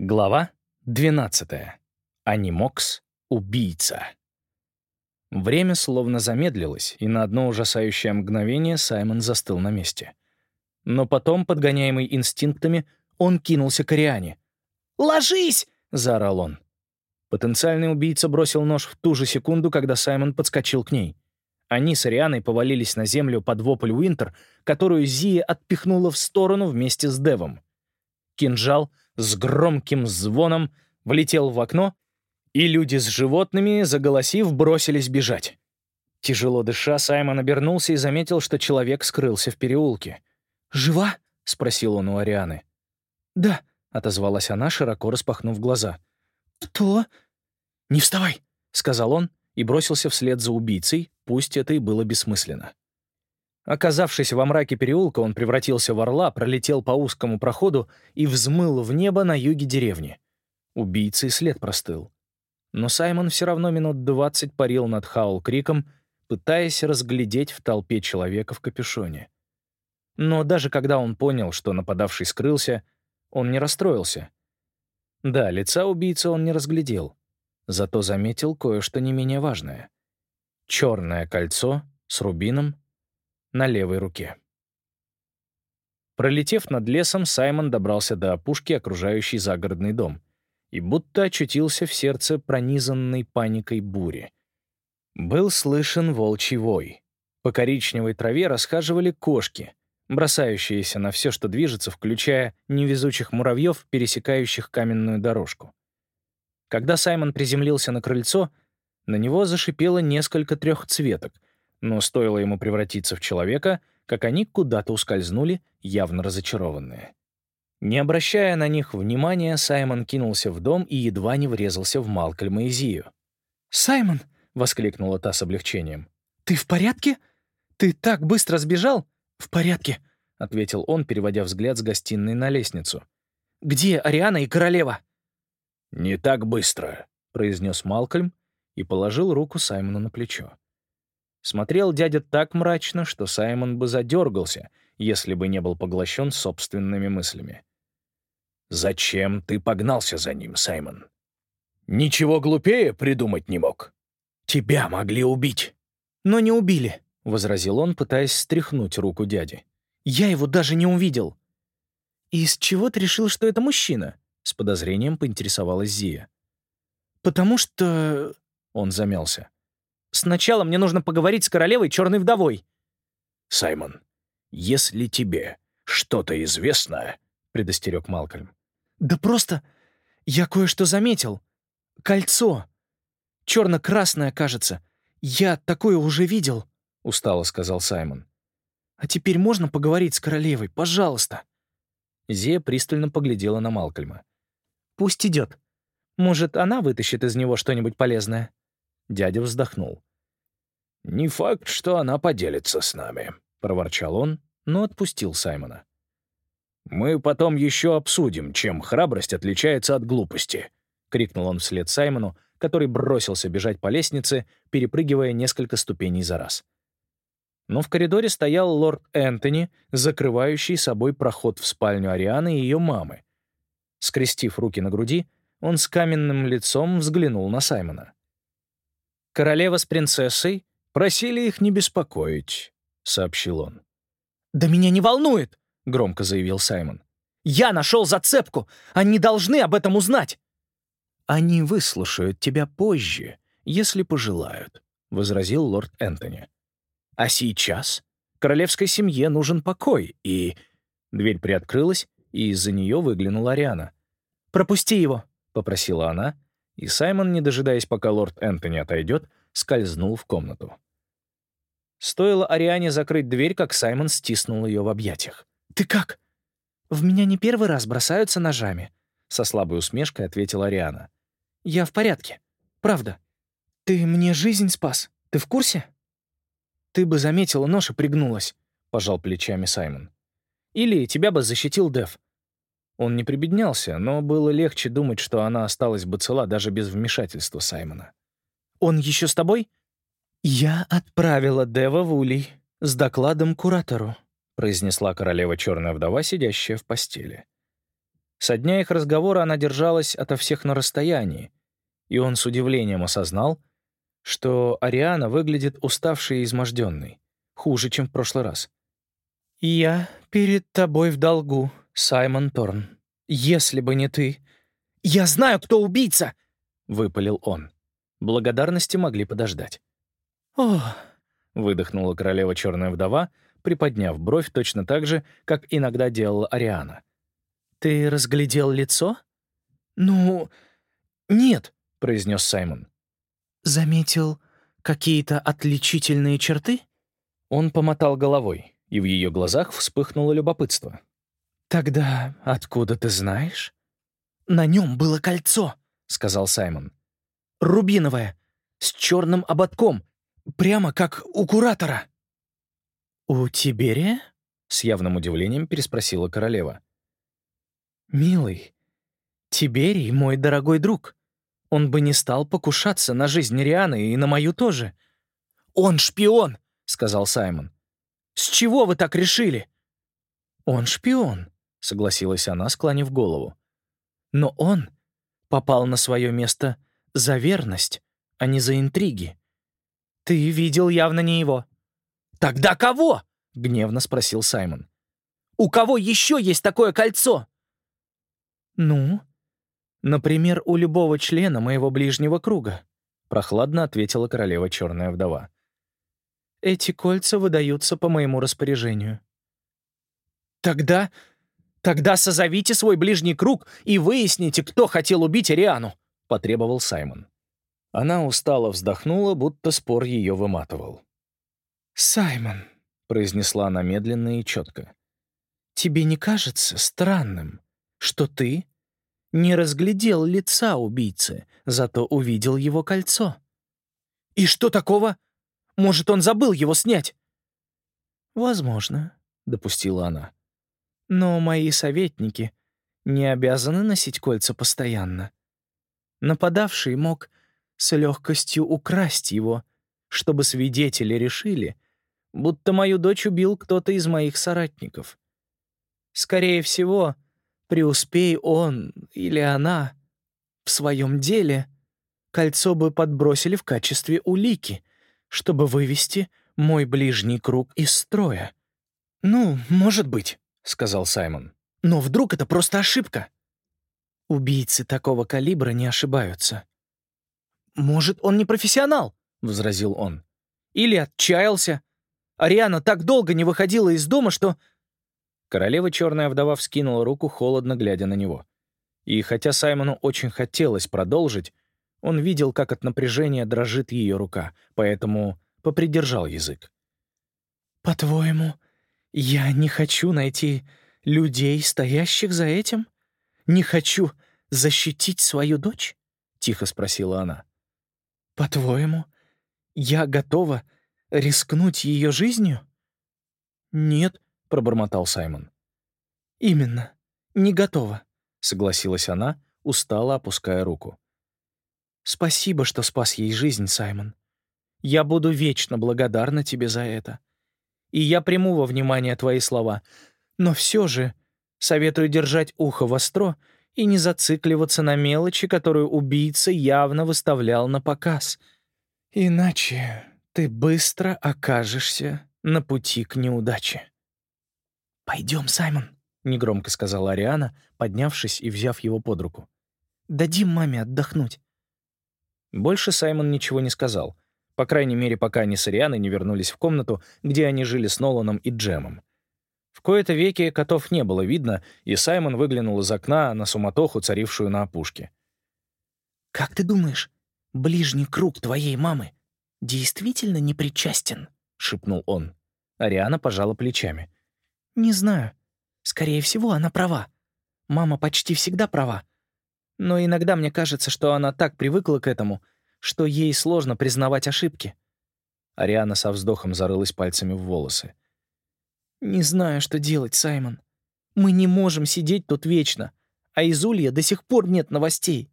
Глава 12. Анимокс — убийца. Время словно замедлилось, и на одно ужасающее мгновение Саймон застыл на месте. Но потом, подгоняемый инстинктами, он кинулся к Ариане. «Ложись!» — заорал он. Потенциальный убийца бросил нож в ту же секунду, когда Саймон подскочил к ней. Они с Арианой повалились на землю под вопль Уинтер, которую Зия отпихнула в сторону вместе с Девом. Кинжал — с громким звоном влетел в окно, и люди с животными, заголосив, бросились бежать. Тяжело дыша, Саймон обернулся и заметил, что человек скрылся в переулке. «Жива?» — спросил он у Арианы. «Да», — отозвалась она, широко распахнув глаза. «Кто?» «Не вставай», — сказал он и бросился вслед за убийцей, пусть это и было бессмысленно. Оказавшись во мраке переулка, он превратился в орла, пролетел по узкому проходу и взмыл в небо на юге деревни. Убийцы след простыл. Но Саймон все равно минут двадцать парил над Хаул-Криком, пытаясь разглядеть в толпе человека в капюшоне. Но даже когда он понял, что нападавший скрылся, он не расстроился. Да, лица убийцы он не разглядел, зато заметил кое-что не менее важное. Черное кольцо с рубином на левой руке. Пролетев над лесом, Саймон добрался до опушки, окружающей загородный дом, и будто очутился в сердце пронизанной паникой бури. Был слышен волчий вой. По коричневой траве расхаживали кошки, бросающиеся на все, что движется, включая невезучих муравьев, пересекающих каменную дорожку. Когда Саймон приземлился на крыльцо, на него зашипело несколько трехцветок — но стоило ему превратиться в человека, как они куда-то ускользнули, явно разочарованные. Не обращая на них внимания, Саймон кинулся в дом и едва не врезался в Малкольма и Зию. «Саймон!» — воскликнула та с облегчением. «Ты в порядке? Ты так быстро сбежал?» «В порядке», — ответил он, переводя взгляд с гостиной на лестницу. «Где Ариана и королева?» «Не так быстро», — произнес Малкольм и положил руку Саймону на плечо. Смотрел дядя так мрачно, что Саймон бы задергался, если бы не был поглощен собственными мыслями. «Зачем ты погнался за ним, Саймон? Ничего глупее придумать не мог. Тебя могли убить». «Но не убили», — возразил он, пытаясь стряхнуть руку дяди. «Я его даже не увидел». «Из чего ты решил, что это мужчина?» — с подозрением поинтересовалась Зия. «Потому что...» — он замялся. Сначала мне нужно поговорить с королевой черной вдовой». «Саймон, если тебе что-то известно...» — предостерег Малкольм. «Да просто я кое-что заметил. Кольцо. Черно-красное, кажется. Я такое уже видел», — устало сказал Саймон. «А теперь можно поговорить с королевой, пожалуйста?» Зия пристально поглядела на Малкольма. «Пусть идет. Может, она вытащит из него что-нибудь полезное?» Дядя вздохнул. «Не факт, что она поделится с нами», — проворчал он, но отпустил Саймона. «Мы потом еще обсудим, чем храбрость отличается от глупости», — крикнул он вслед Саймону, который бросился бежать по лестнице, перепрыгивая несколько ступеней за раз. Но в коридоре стоял лорд Энтони, закрывающий собой проход в спальню Арианы и ее мамы. Скрестив руки на груди, он с каменным лицом взглянул на Саймона. Королева с принцессой просили их не беспокоить», — сообщил он. «Да меня не волнует», — громко заявил Саймон. «Я нашел зацепку! Они должны об этом узнать!» «Они выслушают тебя позже, если пожелают», — возразил лорд Энтони. «А сейчас королевской семье нужен покой, и...» Дверь приоткрылась, и из-за нее выглянула Ариана. «Пропусти его», — попросила она, и Саймон, не дожидаясь, пока лорд Энтони отойдет, скользнул в комнату. Стоило Ариане закрыть дверь, как Саймон стиснул ее в объятиях. «Ты как?» «В меня не первый раз бросаются ножами», — со слабой усмешкой ответила Ариана. «Я в порядке. Правда. Ты мне жизнь спас. Ты в курсе?» «Ты бы заметила нож и пригнулась», — пожал плечами Саймон. «Или тебя бы защитил Дев. Он не прибеднялся, но было легче думать, что она осталась бы цела даже без вмешательства Саймона. «Он еще с тобой?» «Я отправила Дева в Улей с докладом куратору», произнесла королева черная вдова, сидящая в постели. Со дня их разговора она держалась ото всех на расстоянии, и он с удивлением осознал, что Ариана выглядит уставшей и изможденной, хуже, чем в прошлый раз. «Я перед тобой в долгу, Саймон Торн. Если бы не ты...» «Я знаю, кто убийца!» — выпалил он. Благодарности могли подождать. «Ох!» — выдохнула королева черная вдова, приподняв бровь точно так же, как иногда делала Ариана. «Ты разглядел лицо?» «Ну, нет», — произнес Саймон. «Заметил какие-то отличительные черты?» Он помотал головой, и в ее глазах вспыхнуло любопытство. «Тогда откуда ты знаешь?» «На нем было кольцо», — сказал Саймон. «Рубиновое, с черным ободком, прямо как у куратора». «У Тиберия?» — с явным удивлением переспросила королева. «Милый, Тиберий — мой дорогой друг. Он бы не стал покушаться на жизнь Рианы и на мою тоже». «Он шпион!» — сказал Саймон. «С чего вы так решили?» «Он шпион», — согласилась она, склонив голову. «Но он попал на свое место за верность, а не за интриги. Ты видел явно не его». «Тогда кого?» — гневно спросил Саймон. «У кого еще есть такое кольцо?» «Ну, например, у любого члена моего ближнего круга», — прохладно ответила королева Черная Вдова. «Эти кольца выдаются по моему распоряжению». «Тогда... тогда созовите свой ближний круг и выясните, кто хотел убить Ариану», — потребовал Саймон. Она устало вздохнула, будто спор ее выматывал. «Саймон», — произнесла она медленно и четко, — «тебе не кажется странным, что ты не разглядел лица убийцы, зато увидел его кольцо?» «И что такого? Может, он забыл его снять?» «Возможно», — допустила она. «Но мои советники не обязаны носить кольца постоянно. Нападавший мог с легкостью украсть его, чтобы свидетели решили — будто мою дочь убил кто-то из моих соратников. Скорее всего, преуспей он или она в своем деле, кольцо бы подбросили в качестве улики, чтобы вывести мой ближний круг из строя. «Ну, может быть», — сказал Саймон. «Но вдруг это просто ошибка?» «Убийцы такого калибра не ошибаются». «Может, он не профессионал?» — возразил он. «Или отчаялся, Ариана так долго не выходила из дома, что...» Королева Черная Вдова вскинула руку, холодно глядя на него. И хотя Саймону очень хотелось продолжить, он видел, как от напряжения дрожит ее рука, поэтому попридержал язык. «По-твоему, я не хочу найти людей, стоящих за этим? Не хочу защитить свою дочь?» — тихо спросила она. «По-твоему, я готова Рискнуть ее жизнью? Нет, пробормотал Саймон. Именно. Не готова, согласилась она, устало опуская руку. Спасибо, что спас ей жизнь, Саймон. Я буду вечно благодарна тебе за это. И я приму во внимание твои слова. Но все же советую держать ухо востро и не зацикливаться на мелочи, которую убийца явно выставлял на показ. Иначе ты быстро окажешься на пути к неудаче. «Пойдем, Саймон», — негромко сказала Ариана, поднявшись и взяв его под руку. «Дадим маме отдохнуть». Больше Саймон ничего не сказал, по крайней мере, пока они с Арианой не вернулись в комнату, где они жили с Ноланом и Джемом. В кои-то веки котов не было видно, и Саймон выглянул из окна на суматоху, царившую на опушке. «Как ты думаешь, ближний круг твоей мамы действительно не причастен?» — шепнул он. Ариана пожала плечами. «Не знаю. Скорее всего, она права. Мама почти всегда права. Но иногда мне кажется, что она так привыкла к этому, что ей сложно признавать ошибки». Ариана со вздохом зарылась пальцами в волосы. «Не знаю, что делать, Саймон. Мы не можем сидеть тут вечно, а из Улья до сих пор нет новостей».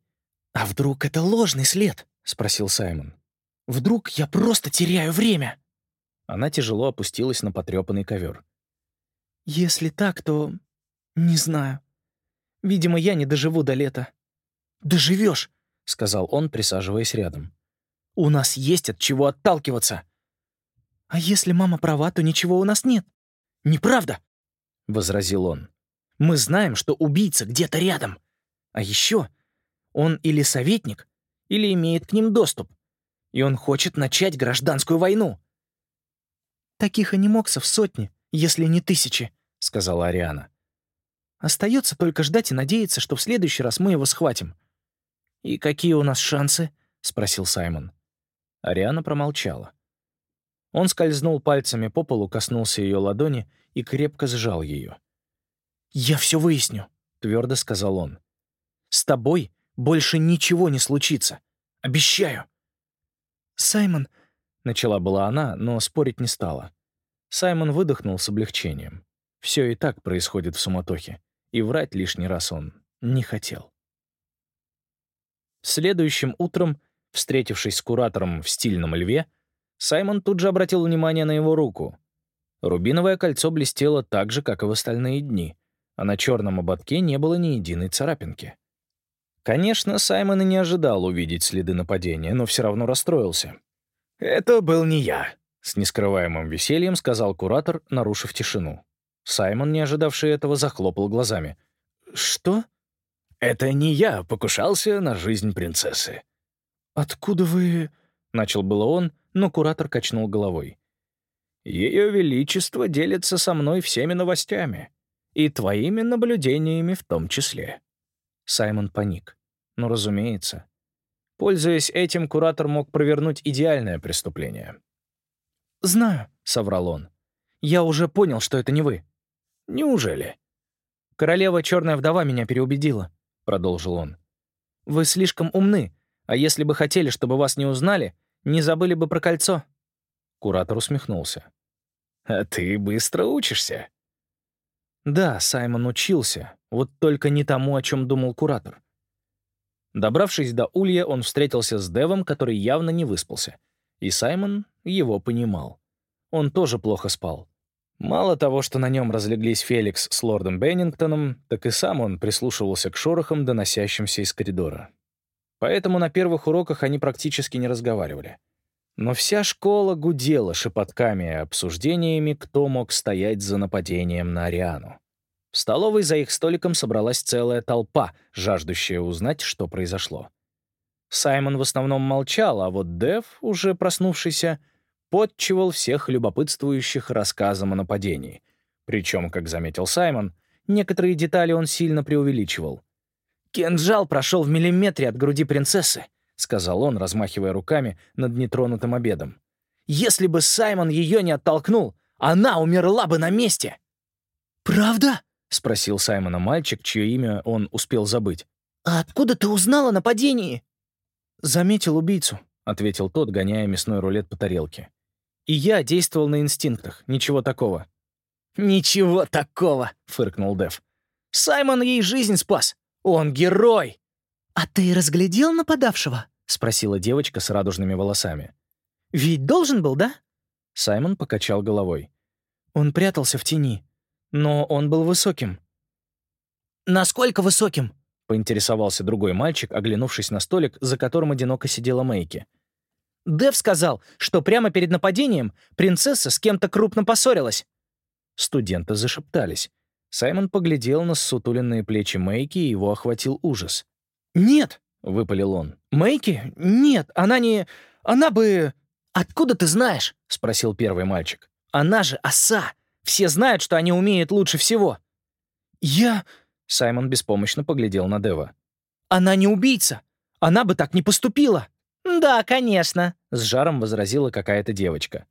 «А вдруг это ложный след?» — спросил Саймон. Вдруг я просто теряю время?» Она тяжело опустилась на потрепанный ковер. «Если так, то... не знаю. Видимо, я не доживу до лета». «Доживешь», — сказал он, присаживаясь рядом. «У нас есть от чего отталкиваться». «А если мама права, то ничего у нас нет». «Неправда», — возразил он. «Мы знаем, что убийца где-то рядом. А еще он или советник, или имеет к ним доступ. И он хочет начать гражданскую войну». «Таких анимоксов сотни, если не тысячи», — сказала Ариана. «Остается только ждать и надеяться, что в следующий раз мы его схватим». «И какие у нас шансы?» — спросил Саймон. Ариана промолчала. Он скользнул пальцами по полу, коснулся ее ладони и крепко сжал ее. «Я все выясню», — твердо сказал он. «С тобой больше ничего не случится. Обещаю». «Саймон», — начала была она, но спорить не стала. Саймон выдохнул с облегчением. Все и так происходит в суматохе, и врать лишний раз он не хотел. Следующим утром, встретившись с куратором в стильном льве, Саймон тут же обратил внимание на его руку. Рубиновое кольцо блестело так же, как и в остальные дни, а на черном ободке не было ни единой царапинки. Конечно, Саймон и не ожидал увидеть следы нападения, но все равно расстроился. «Это был не я», — с нескрываемым весельем сказал куратор, нарушив тишину. Саймон, не ожидавший этого, захлопал глазами. «Что?» Это не я покушался на жизнь принцессы». «Откуда вы...» — начал было он, но куратор качнул головой. «Ее Величество делится со мной всеми новостями, и твоими наблюдениями в том числе». Саймон паник. Ну, разумеется. Пользуясь этим, куратор мог провернуть идеальное преступление. «Знаю», — соврал он. «Я уже понял, что это не вы». «Неужели?» «Королева Черная Вдова меня переубедила. — продолжил он. «Вы слишком умны, а если бы хотели, чтобы вас не узнали, не забыли бы про кольцо». Куратор усмехнулся. «А ты быстро учишься?» Да, Саймон учился, вот только не тому, о чем думал куратор. Добравшись до Улья, он встретился с Девом, который явно не выспался. И Саймон его понимал. Он тоже плохо спал. Мало того, что на нем разлеглись Феликс с лордом Беннингтоном, так и сам он прислушивался к шорохам, доносящимся из коридора. Поэтому на первых уроках они практически не разговаривали. Но вся школа гудела шепотками и обсуждениями, кто мог стоять за нападением на Ариану. В столовой за их столиком собралась целая толпа, жаждущая узнать, что произошло. Саймон в основном молчал, а вот Дев, уже проснувшийся, подчивал всех любопытствующих рассказом о нападении. Причем, как заметил Саймон, некоторые детали он сильно преувеличивал. «Кинжал прошел в миллиметре от груди принцессы», — сказал он, размахивая руками над нетронутым обедом. «Если бы Саймон ее не оттолкнул, она умерла бы на месте!» «Правда?» — спросил Саймона мальчик, чье имя он успел забыть. «А откуда ты узнал о нападении?» «Заметил убийцу», — ответил тот, гоняя мясной рулет по тарелке. И я действовал на инстинктах, ничего такого. «Ничего такого!» — фыркнул Дэв. «Саймон ей жизнь спас! Он герой!» «А ты разглядел нападавшего?» — спросила девочка с радужными волосами. «Ведь должен был, да?» Саймон покачал головой. Он прятался в тени, но он был высоким. «Насколько высоким?» — поинтересовался другой мальчик, оглянувшись на столик, за которым одиноко сидела Мэйки. Дэв сказал, что прямо перед нападением принцесса с кем-то крупно поссорилась. Студенты зашептались. Саймон поглядел на сутуленные плечи Мэйки, и его охватил ужас. «Нет!» — выпалил он. «Мэйки? Нет, она не... Она бы...» «Откуда ты знаешь?» — спросил первый мальчик. «Она же оса! Все знают, что они умеют лучше всего!» «Я...» — Саймон беспомощно поглядел на Дева. «Она не убийца! Она бы так не поступила!» «Да, конечно», — с жаром возразила какая-то девочка.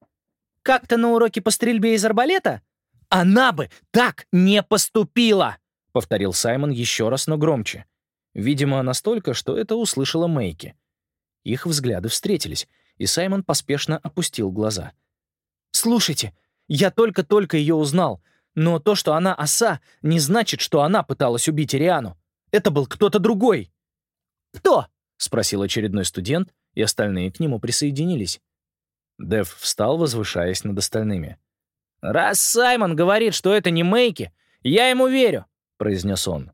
«Как-то на уроке по стрельбе из арбалета?» «Она бы так не поступила!» — повторил Саймон еще раз, но громче. Видимо, настолько, что это услышала Мэйки. Их взгляды встретились, и Саймон поспешно опустил глаза. «Слушайте, я только-только ее узнал, но то, что она оса, не значит, что она пыталась убить Ириану. Это был кто-то другой». «Кто?» — спросил очередной студент, и остальные к нему присоединились. Дэв встал, возвышаясь над остальными. «Раз Саймон говорит, что это не Мэйки, я ему верю», — произнес он.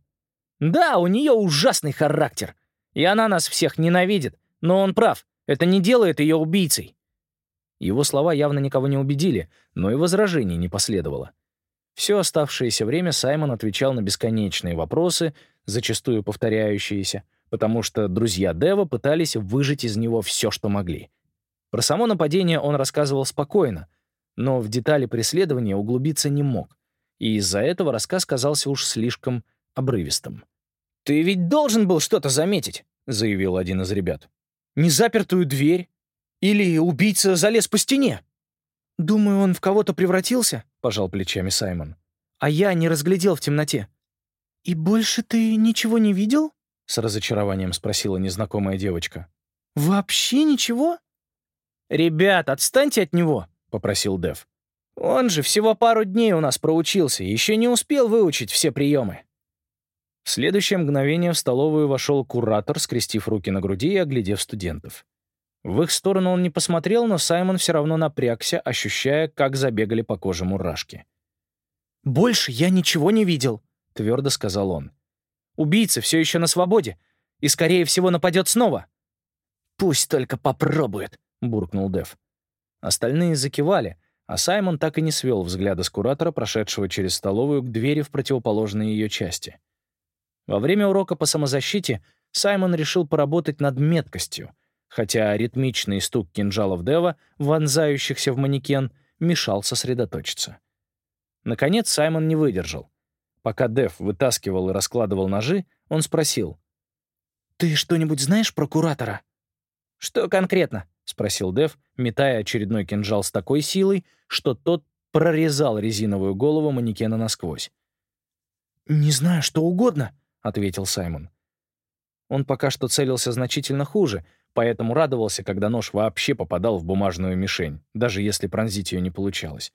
Да, у нее ужасный характер. И она нас всех ненавидит. Но он прав. Это не делает ее убийцей. Его слова явно никого не убедили, но и возражений не последовало. Все оставшееся время Саймон отвечал на бесконечные вопросы, зачастую повторяющиеся, потому что друзья Дева пытались выжить из него все, что могли. Про само нападение он рассказывал спокойно, но в детали преследования углубиться не мог, и из-за этого рассказ казался уж слишком обрывистым. «Ты ведь должен был что-то заметить», — заявил один из ребят. «Незапертую дверь? Или убийца залез по стене?» «Думаю, он в кого-то превратился», — пожал плечами Саймон. «А я не разглядел в темноте». «И больше ты ничего не видел?» — с разочарованием спросила незнакомая девочка. «Вообще ничего?» «Ребят, отстаньте от него», — попросил Дев. «Он же всего пару дней у нас проучился, еще не успел выучить все приемы». В следующее мгновение в столовую вошел куратор, скрестив руки на груди и оглядев студентов. В их сторону он не посмотрел, но Саймон все равно напрягся, ощущая, как забегали по коже мурашки. «Больше я ничего не видел», — твердо сказал он. «Убийца все еще на свободе и, скорее всего, нападет снова». «Пусть только попробует», — буркнул Дев. Остальные закивали, а Саймон так и не свел взгляда с куратора, прошедшего через столовую к двери в противоположной ее части. Во время урока по самозащите Саймон решил поработать над меткостью, хотя ритмичный стук кинжалов Дева, вонзающихся в манекен, мешал сосредоточиться. Наконец Саймон не выдержал. Пока Дев вытаскивал и раскладывал ножи, он спросил. «Ты что-нибудь знаешь про куратора?» «Что конкретно?» — спросил Дев, метая очередной кинжал с такой силой, что тот прорезал резиновую голову манекена насквозь. «Не знаю, что угодно», — ответил Саймон. Он пока что целился значительно хуже, поэтому радовался, когда нож вообще попадал в бумажную мишень, даже если пронзить ее не получалось.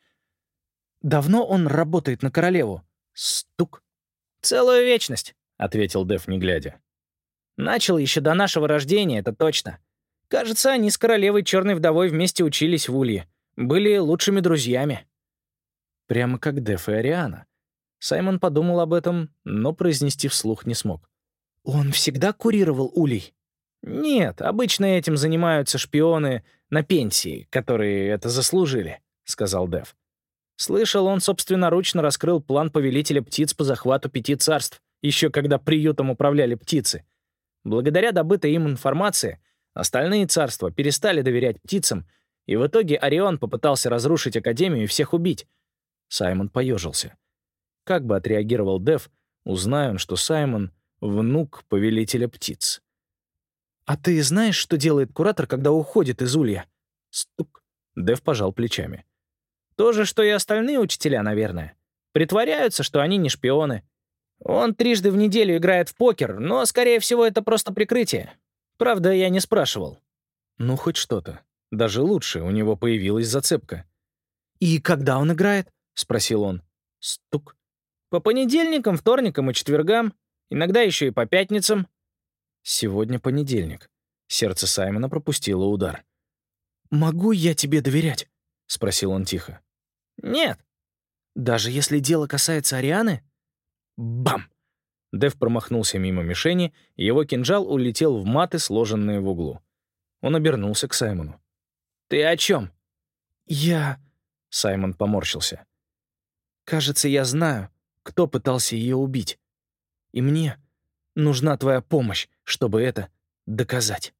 «Давно он работает на королеву?» Стук. «Целую вечность», — ответил Дев, не глядя. «Начал еще до нашего рождения, это точно. Кажется, они с королевой Черной Вдовой вместе учились в Улье. Были лучшими друзьями». Прямо как Деф и Ариана. Саймон подумал об этом, но произнести вслух не смог. «Он всегда курировал улей?» «Нет, обычно этим занимаются шпионы на пенсии, которые это заслужили», — сказал Дев. Слышал, он собственноручно раскрыл план повелителя птиц по захвату пяти царств, еще когда приютом управляли птицы. Благодаря добытой им информации, остальные царства перестали доверять птицам, и в итоге Орион попытался разрушить Академию и всех убить. Саймон поежился. Как бы отреагировал Дев, узная он, что Саймон — внук повелителя птиц. «А ты знаешь, что делает куратор, когда уходит из улья?» Стук. Дев пожал плечами. «То же, что и остальные учителя, наверное. Притворяются, что они не шпионы. Он трижды в неделю играет в покер, но, скорее всего, это просто прикрытие. Правда, я не спрашивал». «Ну, хоть что-то. Даже лучше, у него появилась зацепка». «И когда он играет?» — спросил он. Стук. По понедельникам, вторникам и четвергам, иногда еще и по пятницам. Сегодня понедельник. Сердце Саймона пропустило удар. «Могу я тебе доверять?» — спросил он тихо. «Нет». «Даже если дело касается Арианы?» Бам! Дэв промахнулся мимо мишени, и его кинжал улетел в маты, сложенные в углу. Он обернулся к Саймону. «Ты о чем?» «Я...» — Саймон поморщился. «Кажется, я знаю, кто пытался ее убить. И мне нужна твоя помощь, чтобы это доказать.